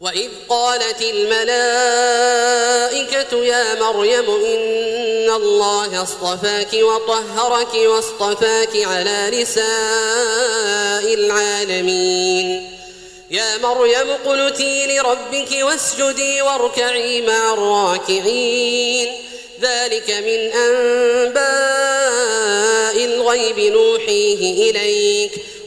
وإذ قالت الملائكة يا مريم إن الله اصطفاك وطهرك واصطفاك على نساء العالمين يا مريم قلتي لربك واسجدي واركعي مع الراكعين ذلك من أنباء الغيب نوحيه إليك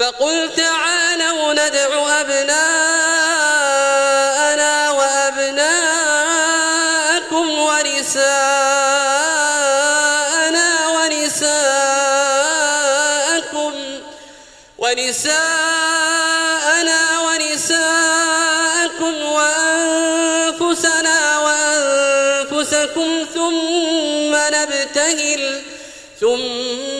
فقل تعالوا ندع أبناءنا وأبناءكم ونساءنا ونساءكم ونساءنا ونساءكم وأنفسنا وأنفسكم ثم نبتهل ثم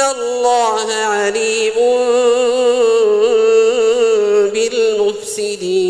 الله عليم بالمفسدين